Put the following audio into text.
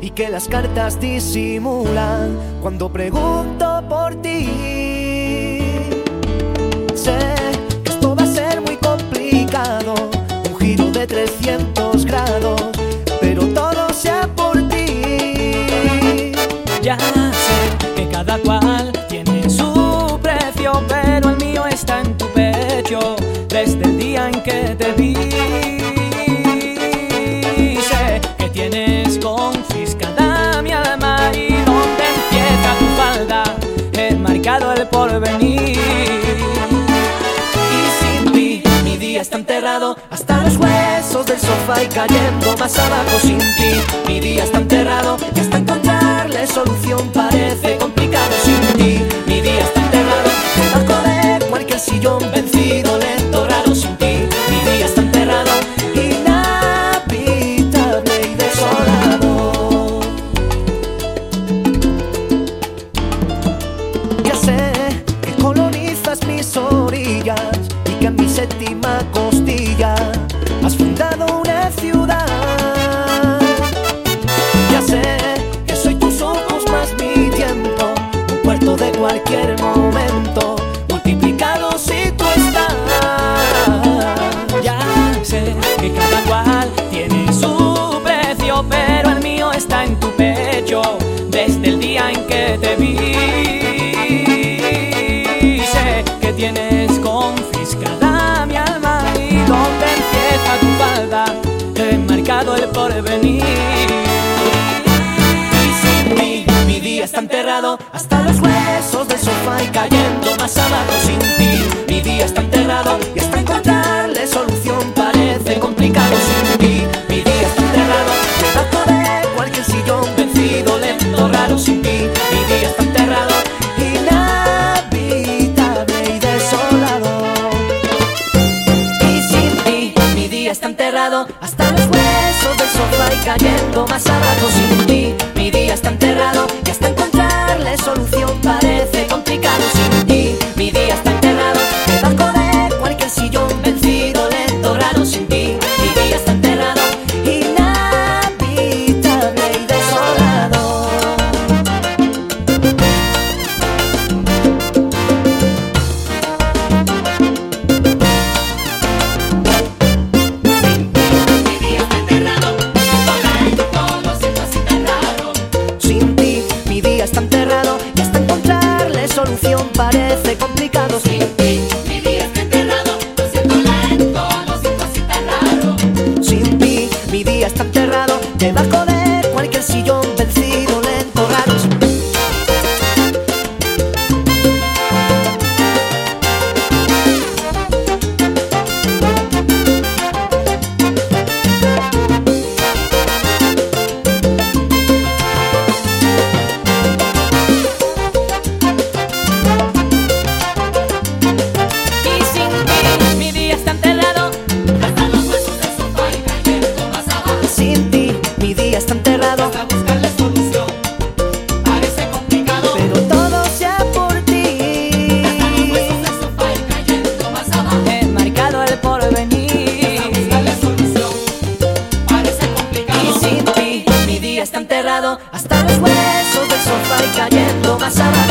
y que las cartas disimulan cuando pregunto por ti. Sé que esto va a ser muy complicado, un giro de 300 grados, pero todo sea por ti. Ya sé que cada cual tiene su precio, pero el mío está en tu pecho desde el día en que te vi. sofá y cayendo más abajo sin ti. Mi día está enterrado y hasta encontrarle solución parece complicado. te vi. Sé que tienes confiscada mi alma y donde empieza tu falda he marcado el porvenir. Y sin mí mi día está enterrado hasta los huevos. hasta los huesos del sofá y cayendo más abajo sin mi día está enterrado debajo de sofá y cayendo más abajo.